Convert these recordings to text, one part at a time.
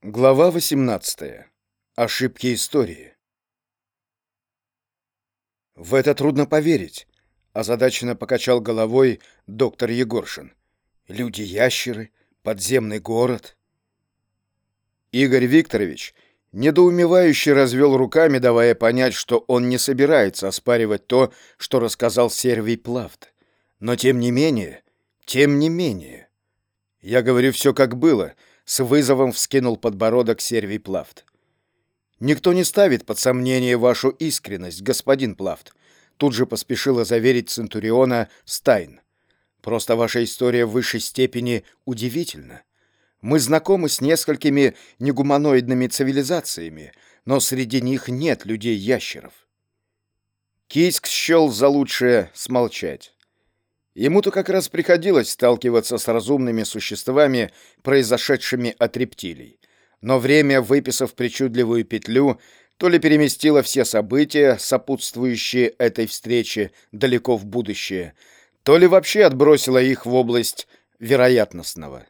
Глава 18. Ошибки истории. В это трудно поверить, озадаченно покачал головой доктор Егоршин. Люди-ящеры, подземный город. Игорь Викторович недоумевающе развел руками, давая понять, что он не собирается оспаривать то, что рассказал Сервий Плавт. Но тем не менее, тем не менее. Я говорю все как было — с вызовом вскинул подбородок Сервий Плафт. «Никто не ставит под сомнение вашу искренность, господин Плафт», тут же поспешила заверить Центуриона Стайн. «Просто ваша история в высшей степени удивительна. Мы знакомы с несколькими негуманоидными цивилизациями, но среди них нет людей-ящеров». Кийск счел за лучшее смолчать. Ему-то как раз приходилось сталкиваться с разумными существами, произошедшими от рептилий. Но время, выписав причудливую петлю, то ли переместило все события, сопутствующие этой встрече, далеко в будущее, то ли вообще отбросило их в область вероятностного.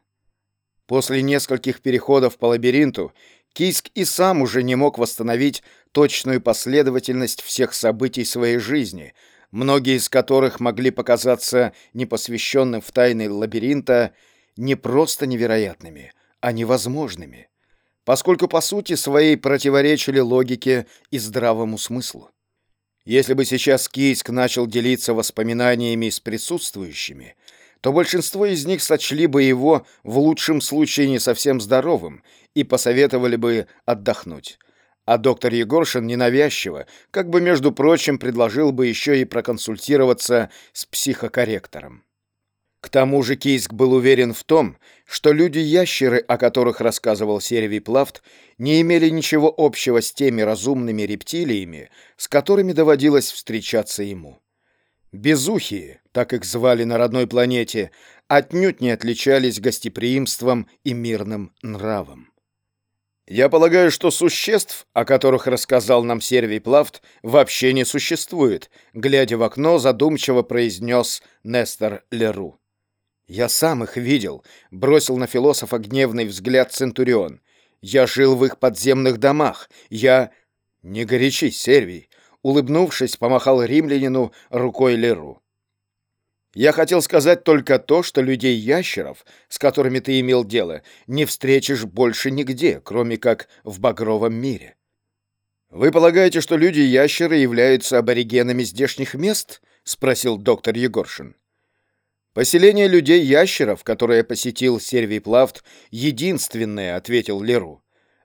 После нескольких переходов по лабиринту Кийск и сам уже не мог восстановить точную последовательность всех событий своей жизни — многие из которых могли показаться непосвященным в тайны лабиринта не просто невероятными, а невозможными, поскольку по сути своей противоречили логике и здравому смыслу. Если бы сейчас Кийск начал делиться воспоминаниями с присутствующими, то большинство из них сочли бы его в лучшем случае не совсем здоровым и посоветовали бы отдохнуть а доктор Егоршин ненавязчиво, как бы, между прочим, предложил бы еще и проконсультироваться с психокорректором. К тому же Кийск был уверен в том, что люди-ящеры, о которых рассказывал Сервий Плафт, не имели ничего общего с теми разумными рептилиями, с которыми доводилось встречаться ему. Безухие, так их звали на родной планете, отнюдь не отличались гостеприимством и мирным нравом. Я полагаю, что существ, о которых рассказал нам Сервий Плафт, вообще не существует, глядя в окно, задумчиво произнес Нестор Леру. Я сам их видел, бросил на философа гневный взгляд Центурион. Я жил в их подземных домах. Я... Не горячись, Сервий. Улыбнувшись, помахал римлянину рукой Леру. Я хотел сказать только то, что людей-ящеров, с которыми ты имел дело, не встретишь больше нигде, кроме как в багровом мире. Вы полагаете, что люди-ящеры являются аборигенами здешних мест? спросил доктор Егоршин. Поселение людей-ящеров, которое посетил Сервий Плафт, единственное, ответил Леру.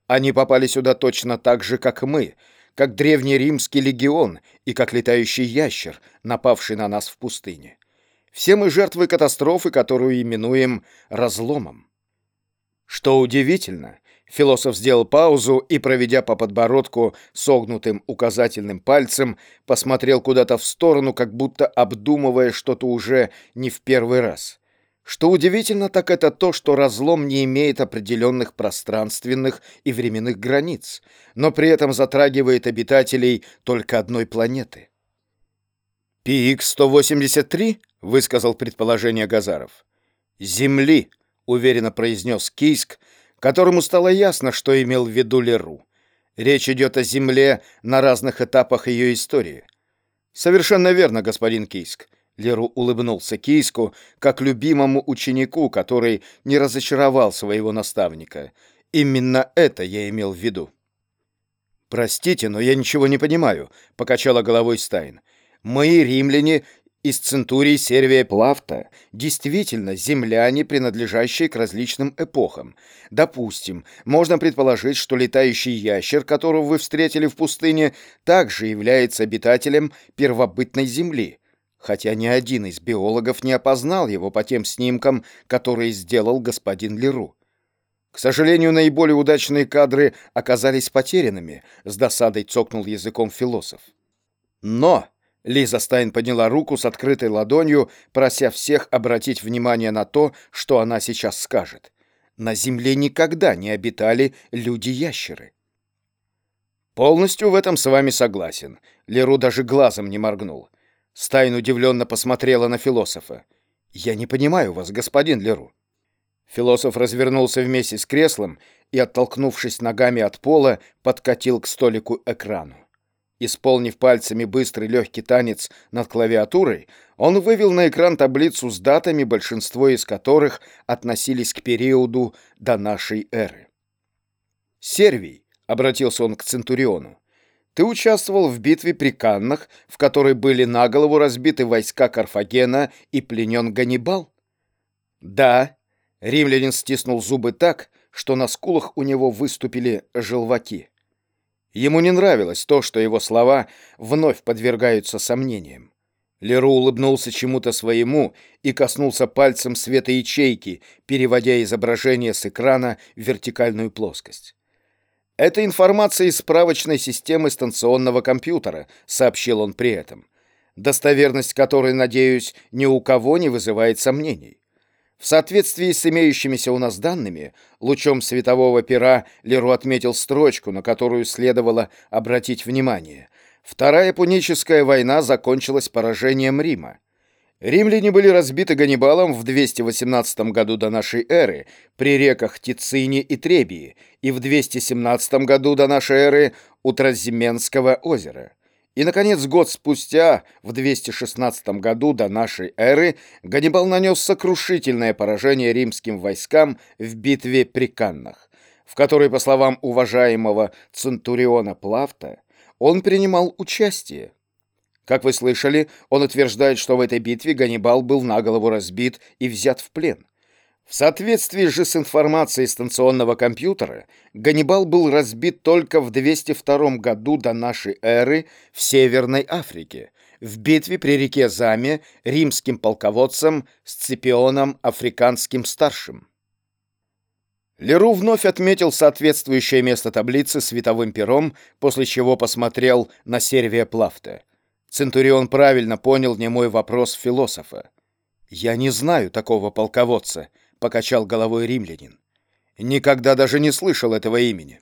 Они попали сюда точно так же, как мы, как древний римский легион и как летающий ящер, напавший на нас в пустыне. Все мы жертвы катастрофы, которую именуем разломом. Что удивительно, философ сделал паузу и, проведя по подбородку согнутым указательным пальцем, посмотрел куда-то в сторону, как будто обдумывая что-то уже не в первый раз. Что удивительно, так это то, что разлом не имеет определенных пространственных и временных границ, но при этом затрагивает обитателей только одной планеты. «ПИК-183?» — высказал предположение Газаров. «Земли», — уверенно произнес Кийск, которому стало ясно, что имел в виду Леру. Речь идет о Земле на разных этапах ее истории. «Совершенно верно, господин Кийск», — Леру улыбнулся Кийску, как любимому ученику, который не разочаровал своего наставника. «Именно это я имел в виду». «Простите, но я ничего не понимаю», — покачала головой Стайн. Мы, римляне, из Центурии Сервия Плавта, действительно земляне, принадлежащие к различным эпохам. Допустим, можно предположить, что летающий ящер, которого вы встретили в пустыне, также является обитателем первобытной земли, хотя ни один из биологов не опознал его по тем снимкам, которые сделал господин Леру. К сожалению, наиболее удачные кадры оказались потерянными, с досадой цокнул языком философ. Но Лиза Стайн подняла руку с открытой ладонью, прося всех обратить внимание на то, что она сейчас скажет. На Земле никогда не обитали люди-ящеры. Полностью в этом с вами согласен. Леру даже глазом не моргнул. Стайн удивленно посмотрела на философа. Я не понимаю вас, господин Леру. Философ развернулся вместе с креслом и, оттолкнувшись ногами от пола, подкатил к столику экрану. Исполнив пальцами быстрый легкий танец над клавиатурой, он вывел на экран таблицу с датами, большинство из которых относились к периоду до нашей эры. «Сервий», — обратился он к Центуриону, — «ты участвовал в битве при Каннах, в которой были на голову разбиты войска Карфагена и пленен Ганнибал?» «Да», — римлянин стиснул зубы так, что на скулах у него выступили желваки. Ему не нравилось то, что его слова вновь подвергаются сомнениям. Леру улыбнулся чему-то своему и коснулся пальцем света ячейки, переводя изображение с экрана в вертикальную плоскость. «Это информация из справочной системы станционного компьютера», — сообщил он при этом, «достоверность которой, надеюсь, ни у кого не вызывает сомнений. В соответствии с имеющимися у нас данными, лучом светового пера Леру отметил строчку, на которую следовало обратить внимание. Вторая Пуническая война закончилась поражением Рима. Римляне были разбиты Ганнибалом в 218 году до нашей эры при реках Тицине и Требии и в 217 году до нашей эры у Тразименского озера. И, наконец, год спустя, в 216 году до нашей эры, Ганнибал нанес сокрушительное поражение римским войскам в битве при Каннах, в которой, по словам уважаемого Центуриона Плавта, он принимал участие. Как вы слышали, он утверждает, что в этой битве Ганнибал был наголову разбит и взят в плен. В соответствии же с информацией станционного компьютера, Ганнибал был разбит только в 202 году до нашей эры в Северной Африке, в битве при реке Заме римским полководцем Сципионом Африканским старшим. Леру вновь отметил соответствующее место таблицы световым пером, после чего посмотрел на Сервия Плафта. Центурион правильно понял немой вопрос философа. «Я не знаю такого полководца», покачал головой римлянин. Никогда даже не слышал этого имени.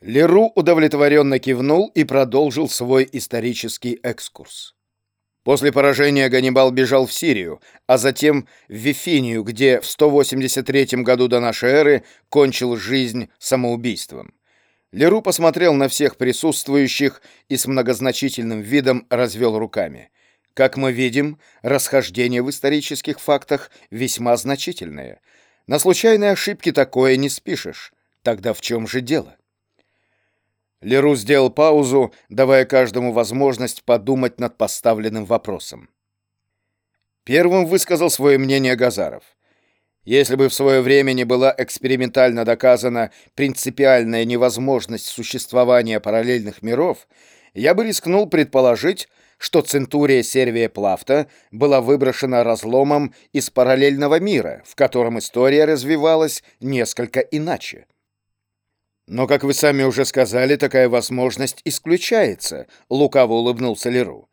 Леру удовлетворенно кивнул и продолжил свой исторический экскурс. После поражения Ганнибал бежал в Сирию, а затем в Вифинию, где в 183 году до нашей эры кончил жизнь самоубийством. Леру посмотрел на всех присутствующих и с многозначительным видом развел руками. Как мы видим, расхождения в исторических фактах весьма значительные. На случайные ошибки такое не спишешь. Тогда в чем же дело? Леру сделал паузу, давая каждому возможность подумать над поставленным вопросом. Первым высказал свое мнение Газаров. Если бы в свое время не была экспериментально доказана принципиальная невозможность существования параллельных миров, я бы рискнул предположить, что Центурия Сервия Плафта была выброшена разломом из параллельного мира, в котором история развивалась несколько иначе. «Но, как вы сами уже сказали, такая возможность исключается», — лукаво улыбнулся Леру.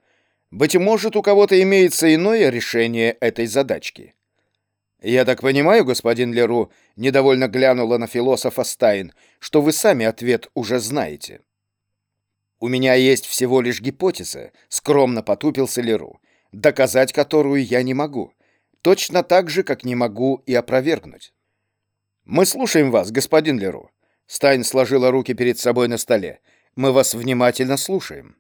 «Быть может, у кого-то имеется иное решение этой задачки». «Я так понимаю, господин Леру», — недовольно глянула на философа Стайн, «что вы сами ответ уже знаете». «У меня есть всего лишь гипотеза», — скромно потупился Леру, «доказать которую я не могу, точно так же, как не могу и опровергнуть». «Мы слушаем вас, господин Леру». Стайн сложила руки перед собой на столе. «Мы вас внимательно слушаем».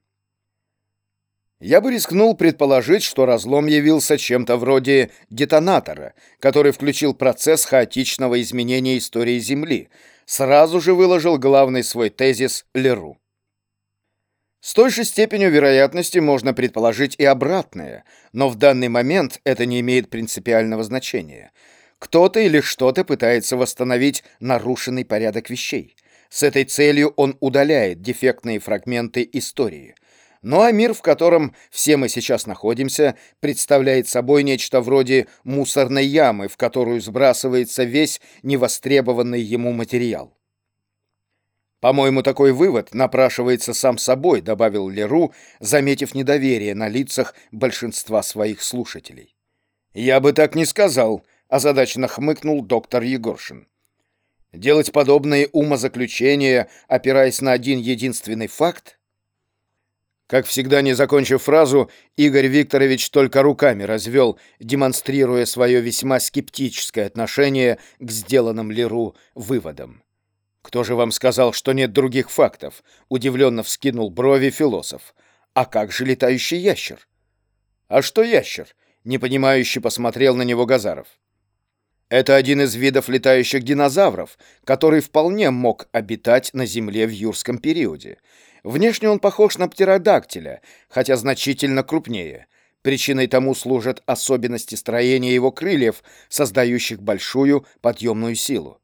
Я бы рискнул предположить, что разлом явился чем-то вроде детонатора, который включил процесс хаотичного изменения истории Земли, сразу же выложил главный свой тезис Леру. С той же степенью вероятности можно предположить и обратное, но в данный момент это не имеет принципиального значения. Кто-то или что-то пытается восстановить нарушенный порядок вещей. С этой целью он удаляет дефектные фрагменты истории. Ну а мир, в котором все мы сейчас находимся, представляет собой нечто вроде мусорной ямы, в которую сбрасывается весь невостребованный ему материал. По-моему, такой вывод напрашивается сам собой, добавил Леру, заметив недоверие на лицах большинства своих слушателей. Я бы так не сказал, озадаченно хмыкнул доктор Егоршин. Делать подобные умозаключения, опираясь на один единственный факт? Как всегда, не закончив фразу, Игорь Викторович только руками развел, демонстрируя свое весьма скептическое отношение к сделанным Леру выводам. Кто же вам сказал, что нет других фактов? Удивленно вскинул брови философ. А как же летающий ящер? А что ящер? Непонимающе посмотрел на него Газаров. Это один из видов летающих динозавров, который вполне мог обитать на Земле в юрском периоде. Внешне он похож на птеродактиля, хотя значительно крупнее. Причиной тому служат особенности строения его крыльев, создающих большую подъемную силу.